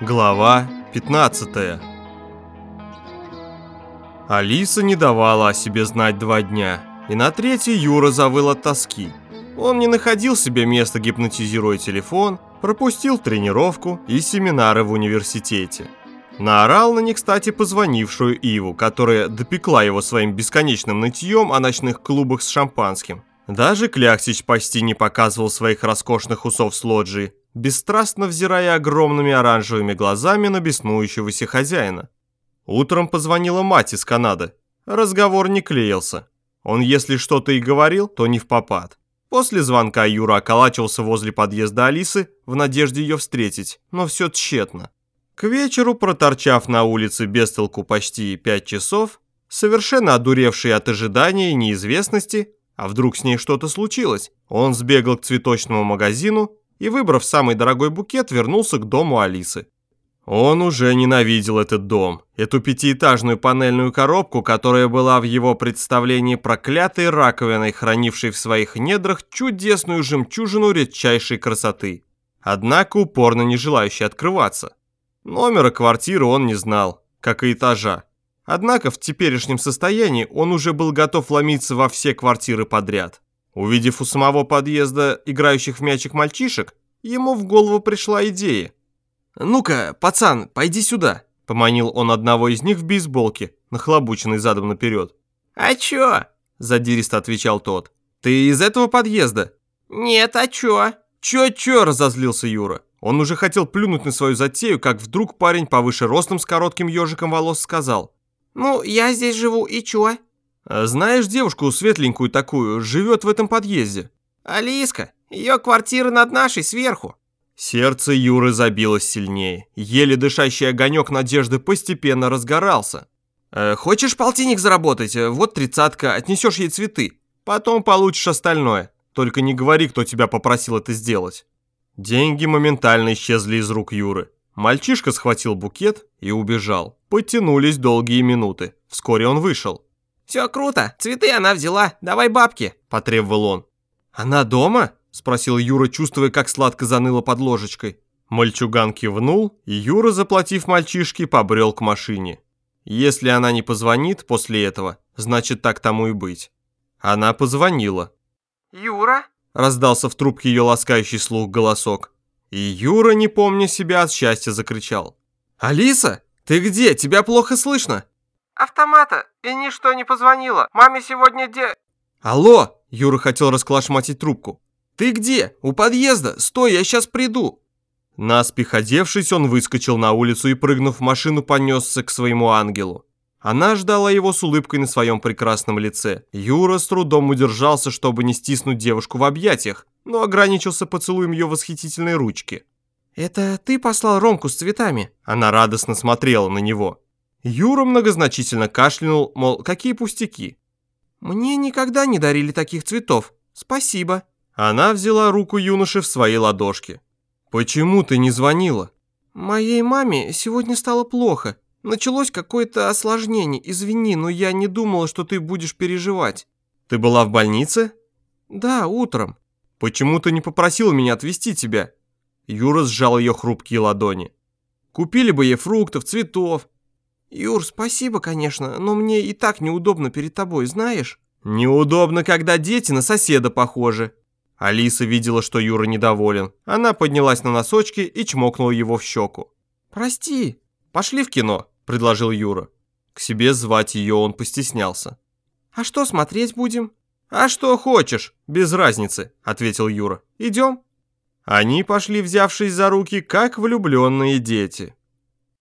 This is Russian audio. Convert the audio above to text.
Глава 15 Алиса не давала о себе знать два дня, и на третий Юра завыл от тоски. Он не находил себе места, гипнотизируя телефон, пропустил тренировку и семинары в университете. Наорал на не кстати позвонившую Иву, которая допекла его своим бесконечным нытьем о ночных клубах с шампанским. Даже Кляксич почти не показывал своих роскошных усов с лоджии, бесстрастно взирая огромными оранжевыми глазами на беснующегося хозяина. Утром позвонила мать из Канады. Разговор не клеился. Он, если что-то и говорил, то не в попад. После звонка Юра околачивался возле подъезда Алисы в надежде ее встретить, но все тщетно. К вечеру, проторчав на улице без толку почти пять часов, совершенно одуревший от ожидания и неизвестности, а вдруг с ней что-то случилось? Он сбегал к цветочному магазину и, выбрав самый дорогой букет, вернулся к дому Алисы. Он уже ненавидел этот дом, эту пятиэтажную панельную коробку, которая была в его представлении проклятой раковиной, хранившей в своих недрах чудесную жемчужину редчайшей красоты. Однако упорно не желающий открываться. Номера квартиры он не знал, как и этажа. Однако в теперешнем состоянии он уже был готов ломиться во все квартиры подряд. Увидев у самого подъезда играющих в мячик мальчишек, ему в голову пришла идея. «Ну-ка, пацан, пойди сюда», – поманил он одного из них в бейсболке, нахлобученный задом наперед. «А чё?» – задиристо отвечал тот. «Ты из этого подъезда?» «Нет, а чё?» «Чё-чё?» – разозлился Юра. Он уже хотел плюнуть на свою затею, как вдруг парень повыше ростом с коротким ежиком волос сказал. «Ну, я здесь живу, и чё?» «А «Знаешь девушку светленькую такую, живет в этом подъезде?» «Алиска, ее квартира над нашей, сверху». Сердце Юры забилось сильнее. Еле дышащий огонек надежды постепенно разгорался. «Э, «Хочешь полтинник заработать? Вот тридцатка, отнесешь ей цветы. Потом получишь остальное. Только не говори, кто тебя попросил это сделать». Деньги моментально исчезли из рук Юры. Мальчишка схватил букет и убежал. Потянулись долгие минуты. Вскоре он вышел. «Все круто, цветы она взяла, давай бабки», – потребовал он. «Она дома?» – спросил Юра, чувствуя, как сладко заныло под ложечкой. Мальчуган кивнул, и Юра, заплатив мальчишке, побрел к машине. Если она не позвонит после этого, значит так тому и быть. Она позвонила. «Юра?» – раздался в трубке ее ласкающий слух голосок. И Юра, не помня себя от счастья, закричал. «Алиса, ты где? Тебя плохо слышно!» «Автомата, и ничто не позвонила. Маме сегодня де...» «Алло!» – Юра хотел расколошматить трубку. «Ты где? У подъезда? Стой, я сейчас приду!» Наспех одевшись, он выскочил на улицу и, прыгнув в машину, понесся к своему ангелу. Она ждала его с улыбкой на своем прекрасном лице. Юра с трудом удержался, чтобы не стиснуть девушку в объятиях, но ограничился поцелуем ее восхитительной ручки. «Это ты послал Ромку с цветами?» Она радостно смотрела на него. Юра многозначительно кашлянул, мол, какие пустяки. «Мне никогда не дарили таких цветов. Спасибо». Она взяла руку юноши в свои ладошки. «Почему ты не звонила?» «Моей маме сегодня стало плохо. Началось какое-то осложнение. Извини, но я не думала, что ты будешь переживать». «Ты была в больнице?» «Да, утром». «Почему ты не попросила меня отвезти тебя?» Юра сжал ее хрупкие ладони. «Купили бы ей фруктов, цветов». «Юр, спасибо, конечно, но мне и так неудобно перед тобой, знаешь?» «Неудобно, когда дети на соседа похожи». Алиса видела, что Юра недоволен. Она поднялась на носочки и чмокнула его в щеку. «Прости». «Пошли в кино», – предложил Юра. К себе звать ее он постеснялся. «А что смотреть будем?» «А что хочешь, без разницы», – ответил Юра. «Идем?» Они пошли, взявшись за руки, как влюбленные дети.